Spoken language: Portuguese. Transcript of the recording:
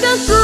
tanto